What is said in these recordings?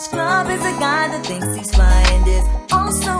Scrub is a guy that thinks he's flying, is also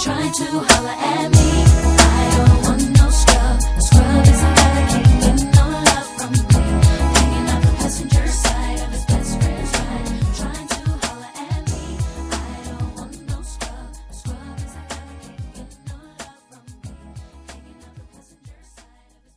trying to holler at me.